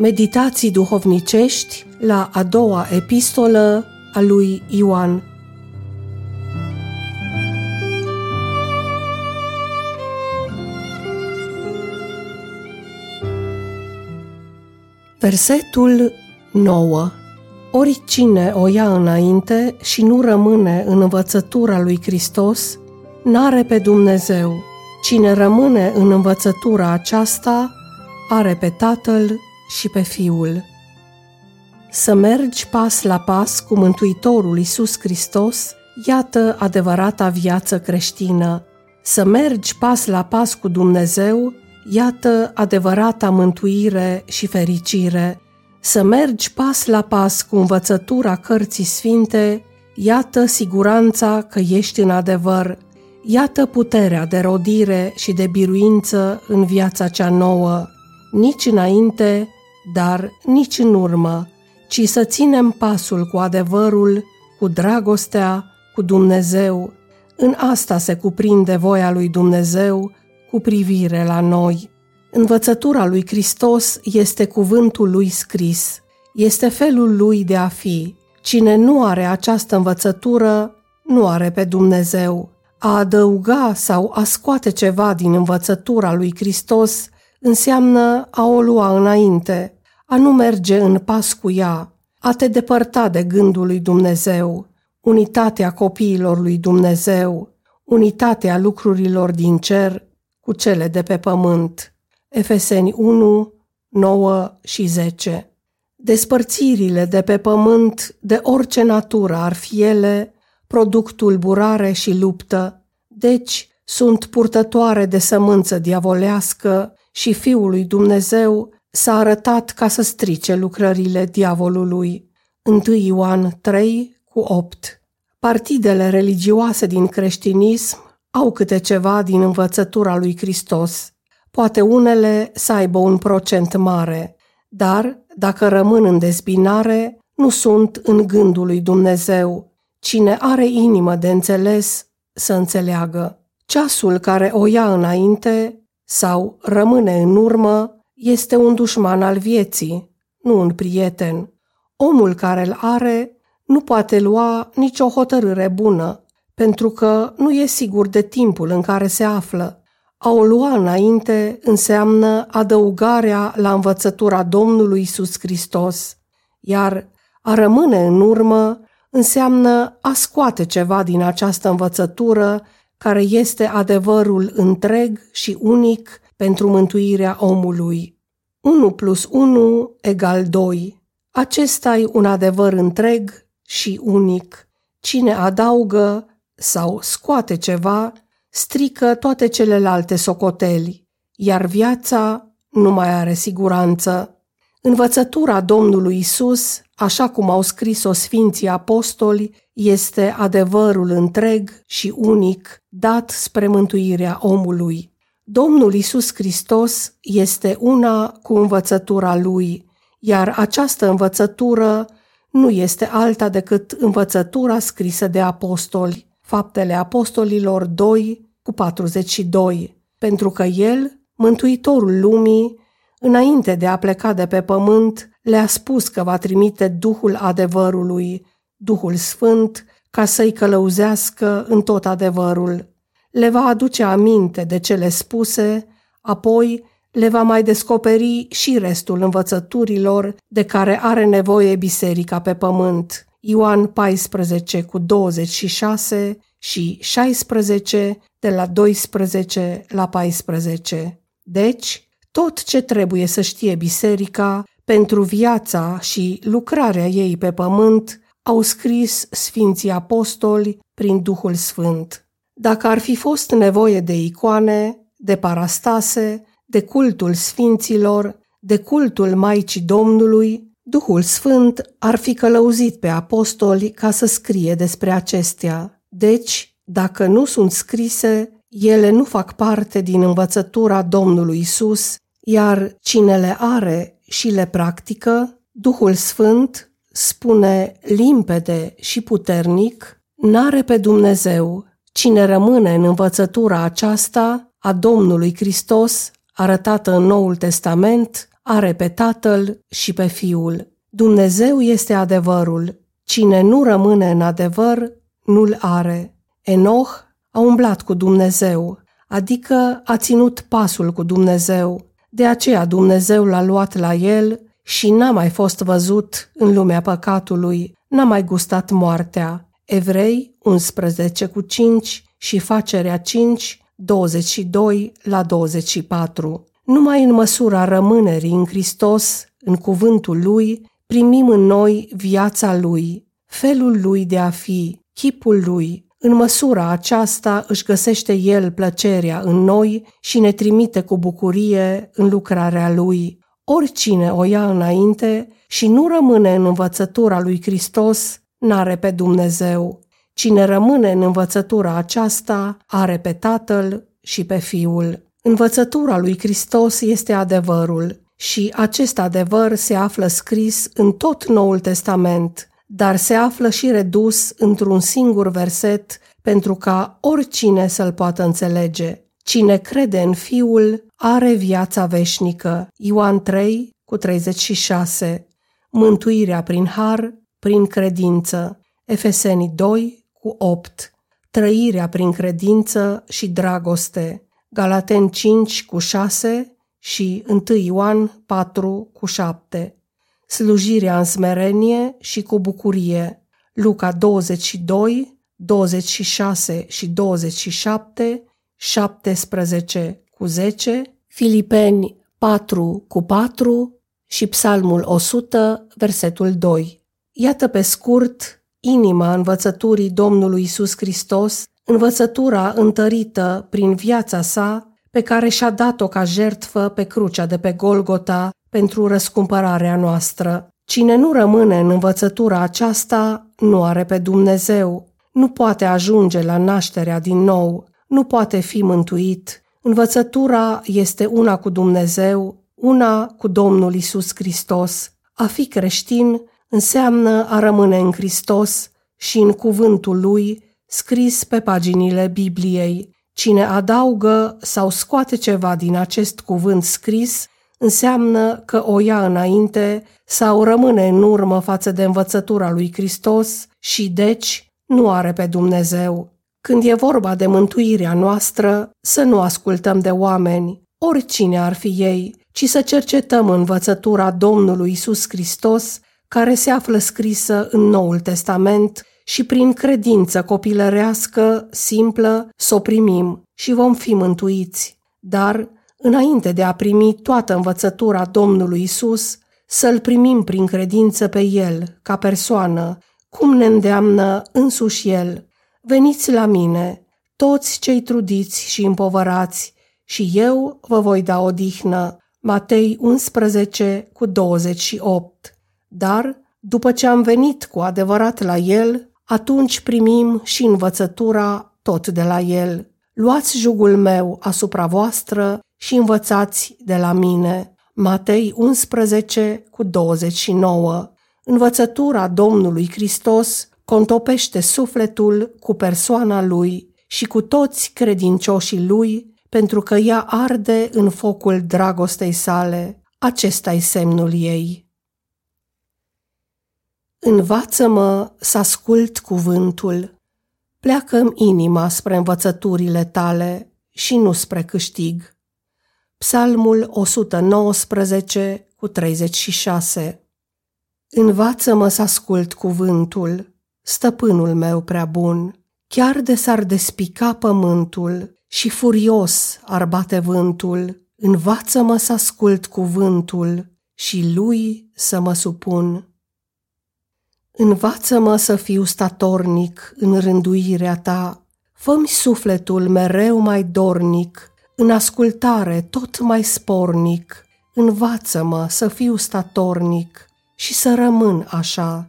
Meditații duhovnicești la a doua epistolă a lui Ioan. Versetul 9 Oricine o ia înainte și nu rămâne în învățătura lui Hristos, n-are pe Dumnezeu. Cine rămâne în învățătura aceasta, are pe Tatăl și pe Fiul. Să mergi pas la pas cu Mântuitorul Iisus Hristos, iată adevărata viață creștină. Să mergi pas la pas cu Dumnezeu, iată adevărata mântuire și fericire. Să mergi pas la pas cu învățătura cărții sfinte, iată siguranța că ești în adevăr, iată puterea de rodire și de biruință în viața cea nouă, nici înainte, dar nici în urmă, ci să ținem pasul cu adevărul, cu dragostea, cu Dumnezeu. În asta se cuprinde voia lui Dumnezeu cu privire la noi. Învățătura lui Hristos este cuvântul lui scris, este felul lui de a fi. Cine nu are această învățătură, nu are pe Dumnezeu. A adăuga sau a scoate ceva din învățătura lui Hristos înseamnă a o lua înainte, a nu merge în pas cu ea, a te depărta de gândul lui Dumnezeu, unitatea copiilor lui Dumnezeu, unitatea lucrurilor din cer cu cele de pe pământ. Efeseni 1, 9 și 10 Despărțirile de pe pământ, de orice natură ar fi ele, produc tulburare și luptă, deci sunt purtătoare de sămânță diavolească și Fiul lui Dumnezeu s-a arătat ca să strice lucrările diavolului. 1 Ioan 3 cu 8 Partidele religioase din creștinism au câte ceva din învățătura lui Hristos. Poate unele să aibă un procent mare, dar, dacă rămân în dezbinare, nu sunt în gândul lui Dumnezeu. Cine are inimă de înțeles, să înțeleagă. Ceasul care o ia înainte sau rămâne în urmă este un dușman al vieții, nu un prieten. Omul care îl are nu poate lua nicio hotărâre bună, pentru că nu e sigur de timpul în care se află. A o lua înainte înseamnă adăugarea la învățătura Domnului Isus Hristos, iar a rămâne în urmă înseamnă a scoate ceva din această învățătură care este adevărul întreg și unic pentru mântuirea omului. 1 plus 1 egal 2. Acesta e un adevăr întreg și unic. Cine adaugă sau scoate ceva, strică toate celelalte socoteli, iar viața nu mai are siguranță. Învățătura Domnului Isus, așa cum au scris-o Sfinții Apostoli, este adevărul întreg și unic dat spre mântuirea omului. Domnul Isus Hristos este una cu învățătura Lui, iar această învățătură nu este alta decât învățătura scrisă de apostoli, Faptele Apostolilor 2 cu 42, pentru că El, Mântuitorul lumii, înainte de a pleca de pe pământ, le-a spus că va trimite Duhul adevărului, Duhul Sfânt, ca să-i călăuzească în tot adevărul. Le va aduce aminte de cele spuse, apoi le va mai descoperi și restul învățăturilor de care are nevoie biserica pe pământ. Ioan 14 cu 26 și 16 de la 12 la 14. Deci, tot ce trebuie să știe biserica pentru viața și lucrarea ei pe pământ au scris Sfinții Apostoli prin Duhul Sfânt. Dacă ar fi fost nevoie de icoane, de parastase, de cultul sfinților, de cultul Maicii Domnului, Duhul Sfânt ar fi călăuzit pe apostoli ca să scrie despre acestea. Deci, dacă nu sunt scrise, ele nu fac parte din învățătura Domnului Isus, iar cine le are și le practică, Duhul Sfânt spune limpede și puternic, n-are pe Dumnezeu. Cine rămâne în învățătura aceasta a Domnului Hristos, arătată în Noul Testament, are pe Tatăl și pe Fiul. Dumnezeu este adevărul. Cine nu rămâne în adevăr, nu-l are. Enoch a umblat cu Dumnezeu, adică a ținut pasul cu Dumnezeu. De aceea Dumnezeu l-a luat la el și n-a mai fost văzut în lumea păcatului, n-a mai gustat moartea. Evrei 11 cu 5 și facerea 5, 22 la 24. Numai în măsura rămânerii în Hristos, în cuvântul Lui, primim în noi viața Lui, felul Lui de a fi, chipul Lui. În măsura aceasta își găsește El plăcerea în noi și ne trimite cu bucurie în lucrarea Lui. Oricine o ia înainte și nu rămâne în învățătura lui Hristos, n-are pe Dumnezeu. Cine rămâne în învățătura aceasta, are pe Tatăl și pe Fiul. Învățătura lui Hristos este adevărul și acest adevăr se află scris în tot Noul Testament, dar se află și redus într-un singur verset pentru ca oricine să-l poată înțelege. Cine crede în Fiul are viața veșnică. Ioan 3 cu 36. Mântuirea prin har, prin credință. Efeseni 2 cu 8. Trăirea prin credință și dragoste. Galaten 5 cu 6 și 1 Ioan 4 cu 7. Slujirea în smerenie și cu bucurie. Luca 22, 26 și 27, 17 cu 10, Filipeni 4 cu 4 și Psalmul 100, versetul 2. Iată pe scurt inima învățăturii Domnului Isus Hristos învățătura întărită prin viața sa pe care și-a dat-o ca jertfă pe crucea de pe Golgota pentru răscumpărarea noastră. Cine nu rămâne în învățătura aceasta nu are pe Dumnezeu, nu poate ajunge la nașterea din nou, nu poate fi mântuit. Învățătura este una cu Dumnezeu, una cu Domnul Isus Hristos. A fi creștin înseamnă a rămâne în Hristos și în cuvântul Lui, scris pe paginile Bibliei. Cine adaugă sau scoate ceva din acest cuvânt scris, înseamnă că o ia înainte sau rămâne în urmă față de învățătura lui Hristos și deci nu are pe Dumnezeu. Când e vorba de mântuirea noastră, să nu ascultăm de oameni, oricine ar fi ei, ci să cercetăm învățătura Domnului Isus Hristos, care se află scrisă în Noul Testament și prin credință copilărească, simplă, să o primim și vom fi mântuiți. Dar, înainte de a primi toată învățătura Domnului Isus, să-L primim prin credință pe El, ca persoană, cum ne îndeamnă însuși El. Veniți la mine, toți cei trudiți și împovărați, și eu vă voi da odihnă. Matei 11 cu 28. Dar, după ce am venit cu adevărat la El, atunci primim și învățătura tot de la el. Luați jugul meu asupra voastră și învățați de la mine. Matei 11 cu 29. Învățătura Domnului Hristos contopește sufletul cu persoana lui și cu toți credincioșii lui, pentru că ea arde în focul dragostei sale. Acesta e semnul ei. Învață-mă să ascult cuvântul. pleacă inima spre învățăturile tale și nu spre câștig. Psalmul 119 cu 36 Învață-mă să ascult cuvântul, stăpânul meu prea bun, chiar de s-ar despica pământul și furios ar bate vântul, învață-mă să ascult cuvântul și lui să mă supun. Învață-mă să fiu statornic în rânduirea ta, fă-mi sufletul mereu mai dornic, în ascultare tot mai spornic, învață-mă să fiu statornic și să rămân așa.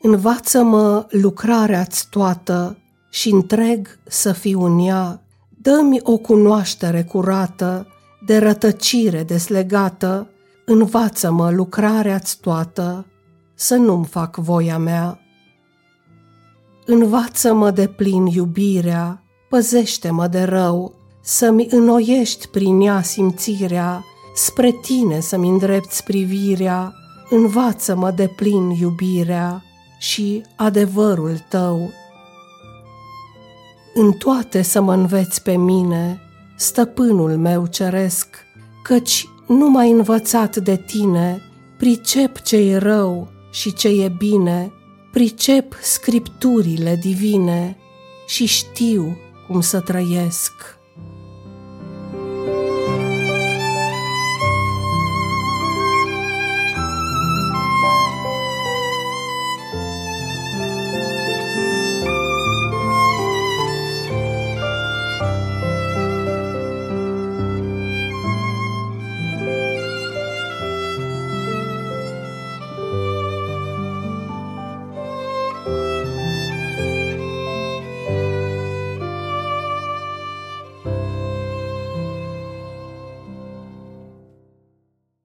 Învață-mă lucrarea-ți toată și întreg să fiu în ea, dă-mi o cunoaștere curată, de rătăcire deslegată, învață-mă lucrarea-ți toată să nu-mi fac voia mea. Învață-mă de plin iubirea, păzește-mă de rău, să-mi înnoiești prin ea simțirea, spre tine să-mi îndrepți privirea, învață-mă de plin iubirea și adevărul tău. În toate să mă înveți pe mine, stăpânul meu ceresc, căci nu m-ai învățat de tine, pricep ce e rău și ce e bine, pricep scripturile divine și știu cum să trăiesc.